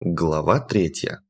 Глава третья.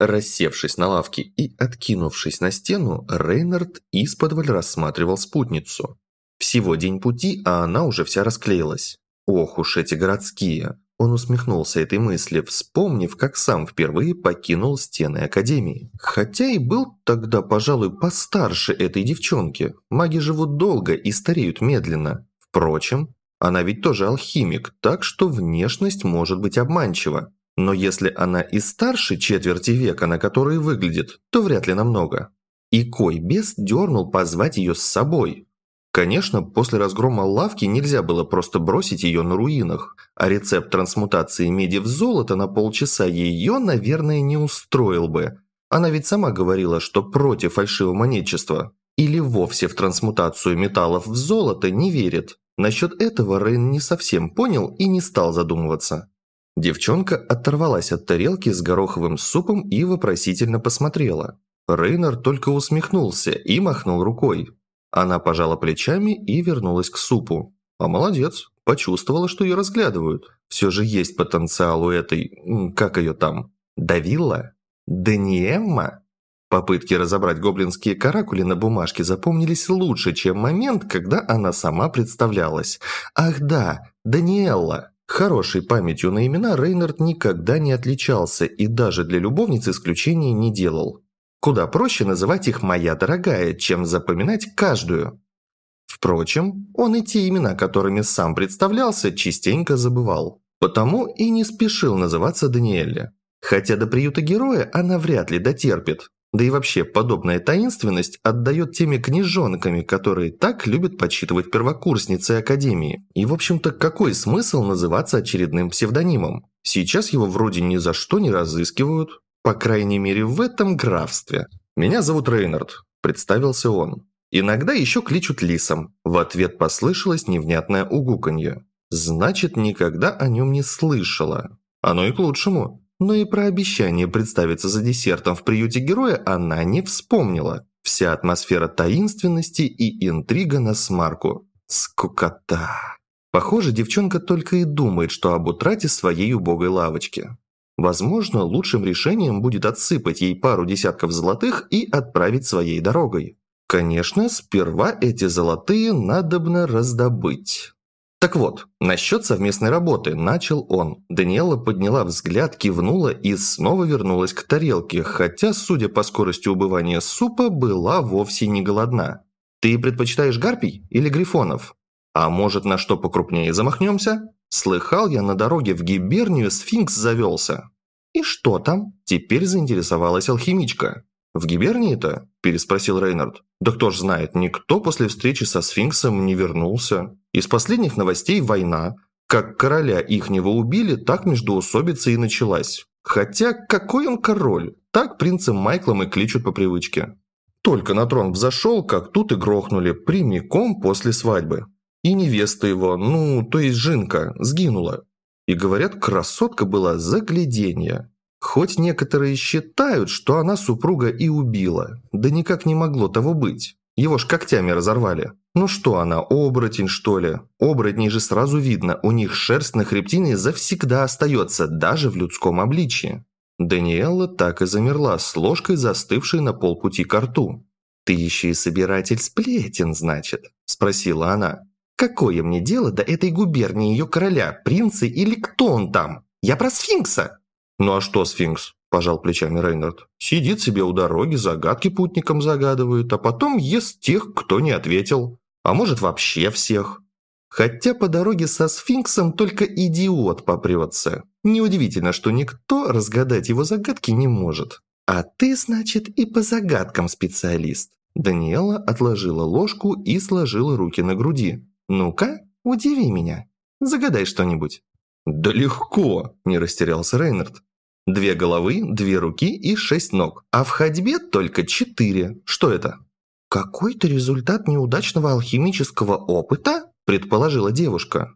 Рассевшись на лавке и откинувшись на стену, Рейнард исподволь рассматривал спутницу. Всего день пути, а она уже вся расклеилась. Ох уж эти городские. Он усмехнулся этой мысли, вспомнив, как сам впервые покинул стены Академии. Хотя и был тогда, пожалуй, постарше этой девчонки. Маги живут долго и стареют медленно. Впрочем, она ведь тоже алхимик, так что внешность может быть обманчива. Но если она и старше четверти века, на который выглядит, то вряд ли намного. И кой бес дернул позвать ее с собой. Конечно, после разгрома лавки нельзя было просто бросить ее на руинах, а рецепт трансмутации меди в золото на полчаса ее, наверное, не устроил бы. Она ведь сама говорила, что против фальшивомонетчества. Или вовсе в трансмутацию металлов в золото не верит. Насчет этого Рейн не совсем понял и не стал задумываться. Девчонка оторвалась от тарелки с гороховым супом и вопросительно посмотрела. Рейнер только усмехнулся и махнул рукой. Она пожала плечами и вернулась к супу. А молодец, почувствовала, что ее разглядывают. Все же есть потенциал у этой... как ее там? Давилла? Даниэмма? Попытки разобрать гоблинские каракули на бумажке запомнились лучше, чем момент, когда она сама представлялась. Ах да, Даниэлла. Хорошей памятью на имена Рейнард никогда не отличался и даже для любовницы исключения не делал. Куда проще называть их «моя дорогая», чем запоминать каждую. Впрочем, он и те имена, которыми сам представлялся, частенько забывал. Потому и не спешил называться Даниэле. Хотя до приюта героя она вряд ли дотерпит, да и вообще, подобная таинственность отдает теми книжонками, которые так любят подсчитывать первокурсницы Академии. И, в общем-то, какой смысл называться очередным псевдонимом? Сейчас его вроде ни за что не разыскивают. По крайней мере, в этом графстве. «Меня зовут Рейнард», – представился он. Иногда еще кличут Лисом. В ответ послышалось невнятное угуканье. Значит, никогда о нем не слышала. Оно и к лучшему. Но и про обещание представиться за десертом в приюте героя она не вспомнила. Вся атмосфера таинственности и интрига на смарку. Скукота. Похоже, девчонка только и думает, что об утрате своей убогой лавочки. Возможно, лучшим решением будет отсыпать ей пару десятков золотых и отправить своей дорогой. Конечно, сперва эти золотые надобно раздобыть. Так вот, насчет совместной работы начал он. Даниэла подняла взгляд, кивнула и снова вернулась к тарелке, хотя, судя по скорости убывания супа, была вовсе не голодна. «Ты предпочитаешь гарпий или грифонов? А может, на что покрупнее замахнемся?» Слыхал я на дороге в гибернию сфинкс завелся. «И что там?» – теперь заинтересовалась алхимичка. «В гибернии-то?» – переспросил Рейнард. «Да кто ж знает, никто после встречи со сфинксом не вернулся. Из последних новостей война. Как короля ихнего убили, так междоусобица и началась. Хотя какой он король? Так принцем Майклом и кличут по привычке. Только на трон взошел, как тут и грохнули, прямиком после свадьбы. И невеста его, ну, то есть Жинка, сгинула. И говорят, красотка была загляденье. Хоть некоторые считают, что она супруга и убила, да никак не могло того быть. Его ж когтями разорвали. Ну что она, оборотень что ли? Оборотней же сразу видно, у них шерсть на хребтине завсегда остается, даже в людском обличье. Даниэлла так и замерла, с ложкой застывшей на полпути к рту. «Ты еще и собиратель сплетен, значит?» – спросила она. «Какое мне дело до этой губернии ее короля, принца или кто он там? Я про сфинкса!» «Ну а что сфинкс?» – пожал плечами Рейнард. «Сидит себе у дороги, загадки путникам загадывает, а потом ест тех, кто не ответил. А может, вообще всех. Хотя по дороге со сфинксом только идиот попрется. Неудивительно, что никто разгадать его загадки не может. А ты, значит, и по загадкам специалист». Даниэла отложила ложку и сложила руки на груди. «Ну-ка, удиви меня. Загадай что-нибудь». «Да легко!» – не растерялся Рейнард. Две головы, две руки и шесть ног. А в ходьбе только четыре. Что это? «Какой-то результат неудачного алхимического опыта?» – предположила девушка.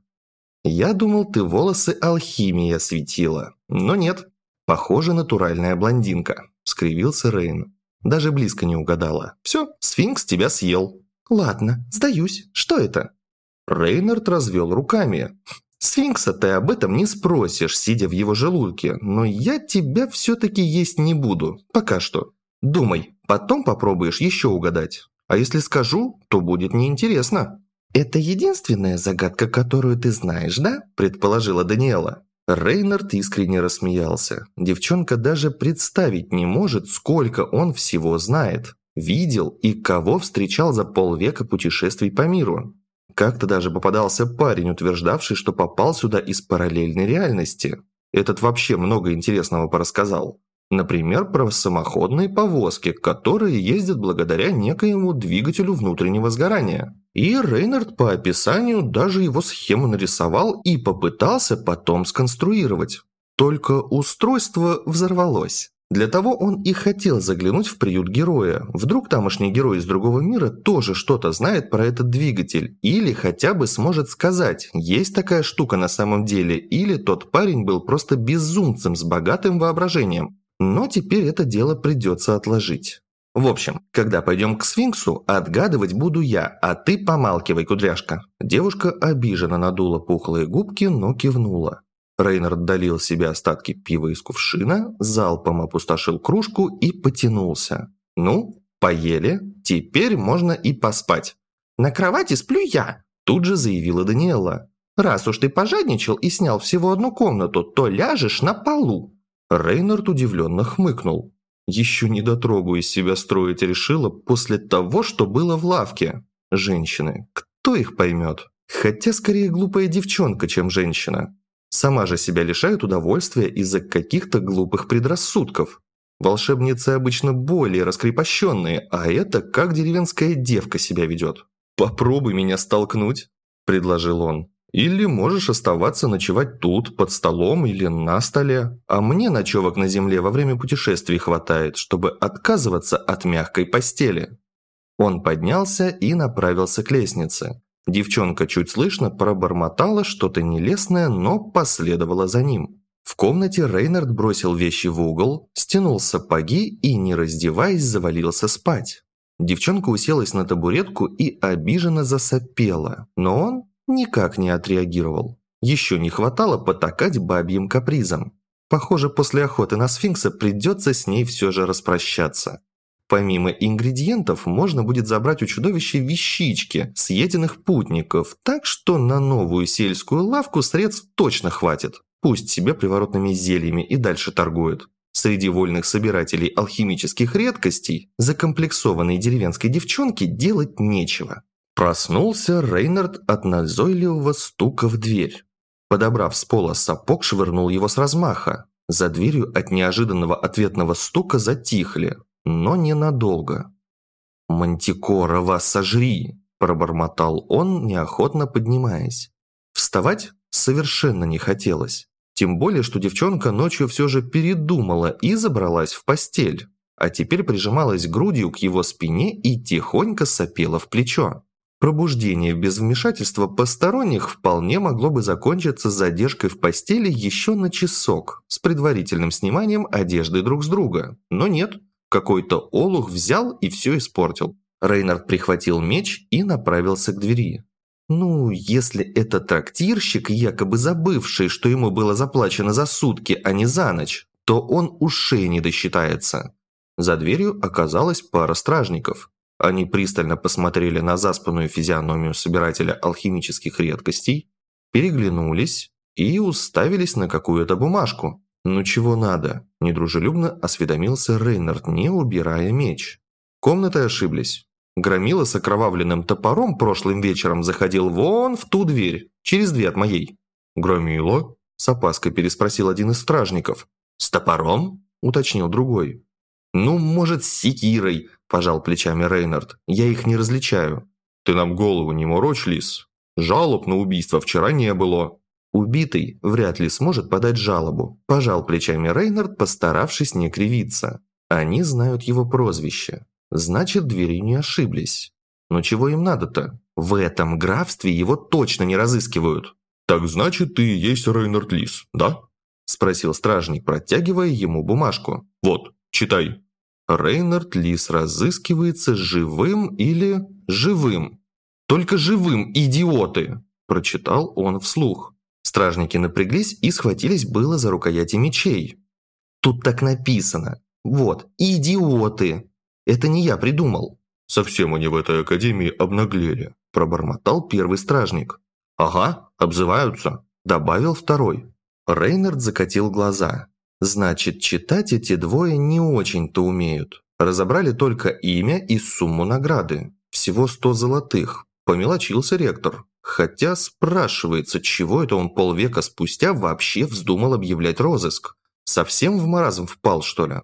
«Я думал, ты волосы алхимия светила. Но нет. Похоже, натуральная блондинка», – скривился Рейн. Даже близко не угадала. «Все, сфинкс тебя съел». «Ладно, сдаюсь. Что это?» Рейнард развел руками. Сфинкса ты об этом не спросишь, сидя в его желудке, но я тебя все-таки есть не буду, пока что. Думай, потом попробуешь еще угадать. А если скажу, то будет неинтересно». «Это единственная загадка, которую ты знаешь, да?» – предположила Даниэла. Рейнард искренне рассмеялся. Девчонка даже представить не может, сколько он всего знает, видел и кого встречал за полвека путешествий по миру. Как-то даже попадался парень, утверждавший, что попал сюда из параллельной реальности. Этот вообще много интересного порассказал. Например, про самоходные повозки, которые ездят благодаря некоему двигателю внутреннего сгорания. И Рейнард по описанию даже его схему нарисовал и попытался потом сконструировать. Только устройство взорвалось. Для того он и хотел заглянуть в приют героя. Вдруг тамошний герой из другого мира тоже что-то знает про этот двигатель. Или хотя бы сможет сказать, есть такая штука на самом деле, или тот парень был просто безумцем с богатым воображением. Но теперь это дело придется отложить. В общем, когда пойдем к сфинксу, отгадывать буду я, а ты помалкивай, кудряшка. Девушка обиженно надула пухлые губки, но кивнула. Рейнард долил себе остатки пива из кувшина, залпом опустошил кружку и потянулся. «Ну, поели, теперь можно и поспать». «На кровати сплю я», – тут же заявила Даниэла. «Раз уж ты пожадничал и снял всего одну комнату, то ляжешь на полу». Рейнард удивленно хмыкнул. Еще недотрогу из себя строить решила после того, что было в лавке. Женщины, кто их поймет? Хотя скорее глупая девчонка, чем женщина. Сама же себя лишает удовольствия из-за каких-то глупых предрассудков. Волшебницы обычно более раскрепощенные, а это как деревенская девка себя ведет. «Попробуй меня столкнуть», – предложил он. «Или можешь оставаться ночевать тут, под столом или на столе. А мне ночевок на земле во время путешествий хватает, чтобы отказываться от мягкой постели». Он поднялся и направился к лестнице. Девчонка чуть слышно пробормотала что-то нелестное, но последовала за ним. В комнате Рейнард бросил вещи в угол, стянул сапоги и, не раздеваясь, завалился спать. Девчонка уселась на табуретку и обиженно засопела, но он никак не отреагировал. Еще не хватало потакать бабьим капризом. Похоже, после охоты на сфинкса придется с ней все же распрощаться. Помимо ингредиентов, можно будет забрать у чудовища вещички, съеденных путников, так что на новую сельскую лавку средств точно хватит. Пусть себе приворотными зельями и дальше торгует. Среди вольных собирателей алхимических редкостей закомплексованной деревенской девчонке делать нечего. Проснулся Рейнард от назойливого стука в дверь. Подобрав с пола сапог, швырнул его с размаха. За дверью от неожиданного ответного стука затихли, но ненадолго. «Мантикора, вас сожри!» – пробормотал он, неохотно поднимаясь. Вставать совершенно не хотелось. Тем более, что девчонка ночью все же передумала и забралась в постель, а теперь прижималась грудью к его спине и тихонько сопела в плечо. Пробуждение без вмешательства посторонних вполне могло бы закончиться задержкой в постели еще на часок с предварительным сниманием одежды друг с друга. Но нет, какой-то олух взял и все испортил. Рейнард прихватил меч и направился к двери. Ну, если это трактирщик, якобы забывший, что ему было заплачено за сутки, а не за ночь, то он ушей не досчитается. За дверью оказалась пара стражников. Они пристально посмотрели на заспанную физиономию собирателя алхимических редкостей, переглянулись и уставились на какую-то бумажку. «Ну чего надо?» – недружелюбно осведомился Рейнард, не убирая меч. Комнаты ошиблись. Громила с окровавленным топором прошлым вечером заходил вон в ту дверь, через две от моей. «Громила?» – с опаской переспросил один из стражников. «С топором?» – уточнил другой. «Ну, может, с секирой», – пожал плечами Рейнард. «Я их не различаю». «Ты нам голову не морочь, Лис. Жалоб на убийство вчера не было». Убитый вряд ли сможет подать жалобу, пожал плечами Рейнард, постаравшись не кривиться. Они знают его прозвище. Значит, двери не ошиблись. Но чего им надо-то? В этом графстве его точно не разыскивают. «Так значит, ты и есть Рейнард Лис, да?» Спросил стражник, протягивая ему бумажку. «Вот, читай». Рейнард Лис разыскивается живым или живым? Только живым, идиоты! Прочитал он вслух. Стражники напряглись и схватились было за рукояти мечей. Тут так написано. Вот, идиоты. Это не я придумал. Совсем они в этой академии обнаглели, пробормотал первый стражник. Ага, обзываются, добавил второй. Рейнард закатил глаза. Значит, читать эти двое не очень-то умеют. Разобрали только имя и сумму награды. Всего сто золотых. Помелочился ректор. Хотя спрашивается, чего это он полвека спустя вообще вздумал объявлять розыск. Совсем в маразм впал, что ли?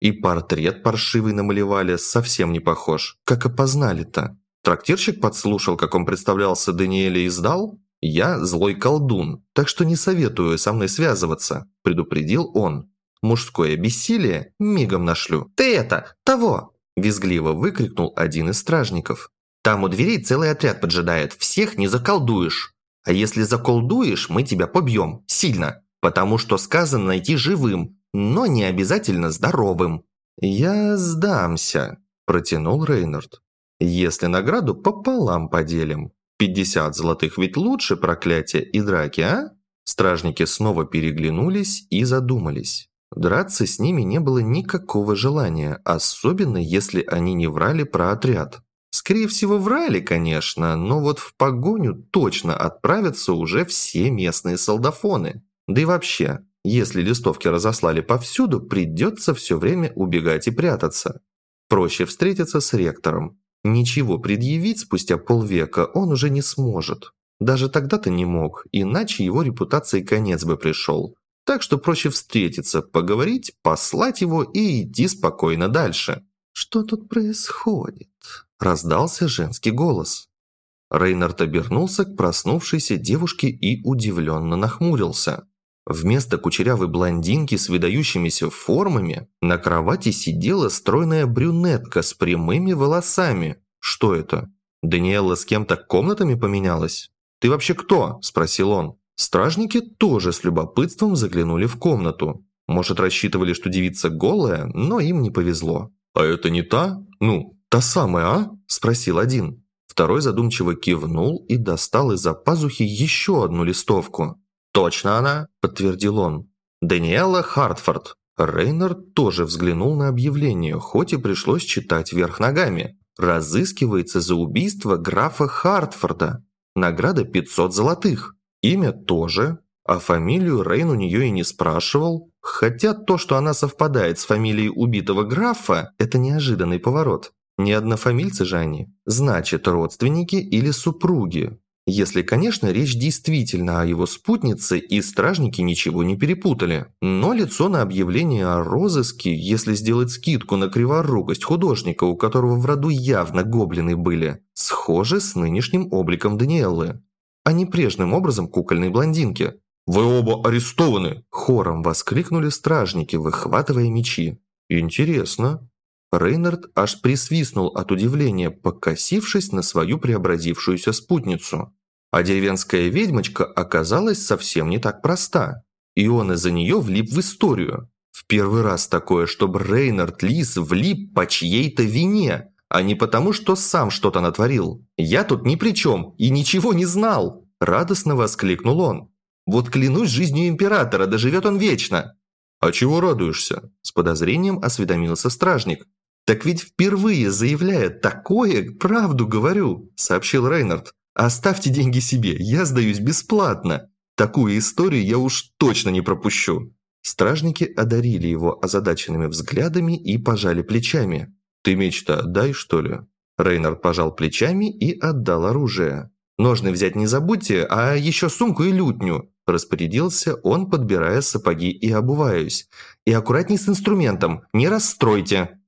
И портрет паршивый намалевали, совсем не похож. Как опознали-то? Трактирщик подслушал, как он представлялся Даниэле и сдал? Я злой колдун, так что не советую со мной связываться, предупредил он. Мужское бессилие мигом нашлю. Ты это, того! Визгливо выкрикнул один из стражников. Там у дверей целый отряд поджидает, всех не заколдуешь. А если заколдуешь, мы тебя побьем, сильно, потому что сказано найти живым, но не обязательно здоровым». «Я сдамся», – протянул Рейнард. «Если награду пополам поделим. 50 золотых ведь лучше проклятия и драки, а?» Стражники снова переглянулись и задумались. Драться с ними не было никакого желания, особенно если они не врали про отряд. Скорее всего, врали, конечно, но вот в погоню точно отправятся уже все местные солдафоны. Да и вообще, если листовки разослали повсюду, придется все время убегать и прятаться. Проще встретиться с ректором. Ничего предъявить спустя полвека он уже не сможет. Даже тогда-то не мог, иначе его репутации конец бы пришел. Так что проще встретиться, поговорить, послать его и идти спокойно дальше. «Что тут происходит?» – раздался женский голос. Рейнард обернулся к проснувшейся девушке и удивленно нахмурился. Вместо кучерявой блондинки с выдающимися формами на кровати сидела стройная брюнетка с прямыми волосами. Что это? Даниэла с кем-то комнатами поменялась? «Ты вообще кто?» – спросил он. Стражники тоже с любопытством заглянули в комнату. Может, рассчитывали, что девица голая, но им не повезло. «А это не та? Ну, та самая, а?» – спросил один. Второй задумчиво кивнул и достал из-за пазухи еще одну листовку. «Точно она», – подтвердил он. «Даниэла Хартфорд». Рейнард тоже взглянул на объявление, хоть и пришлось читать вверх ногами. «Разыскивается за убийство графа Хартфорда. Награда 500 золотых. Имя тоже, а фамилию Рейн у нее и не спрашивал. Хотя то, что она совпадает с фамилией убитого графа, это неожиданный поворот. Не однофамильцы же они. Значит, родственники или супруги. Если, конечно, речь действительно о его спутнице и стражники ничего не перепутали. Но лицо на объявление о розыске, если сделать скидку на криворукость художника, у которого в роду явно гоблины были, схоже с нынешним обликом Даниэллы, а не прежним образом кукольной блондинки. «Вы оба арестованы!» – хором воскликнули стражники, выхватывая мечи. «Интересно». Рейнард аж присвистнул от удивления, покосившись на свою преобразившуюся спутницу. А деревенская ведьмочка оказалась совсем не так проста. И он из-за нее влип в историю. В первый раз такое, чтобы Рейнард Лис влип по чьей-то вине, а не потому, что сам что-то натворил. «Я тут ни при чем и ничего не знал!» – радостно воскликнул он. Вот клянусь жизнью императора, доживет он вечно!» «А чего радуешься?» – с подозрением осведомился стражник. «Так ведь впервые заявляя такое, правду говорю», – сообщил Рейнард. «Оставьте деньги себе, я сдаюсь бесплатно. Такую историю я уж точно не пропущу». Стражники одарили его озадаченными взглядами и пожали плечами. «Ты меч-то дай, что ли?» Рейнард пожал плечами и отдал оружие. «Ножны взять не забудьте, а еще сумку и лютню. Распорядился он, подбирая сапоги и обуваясь. «И аккуратней с инструментом, не расстройте!»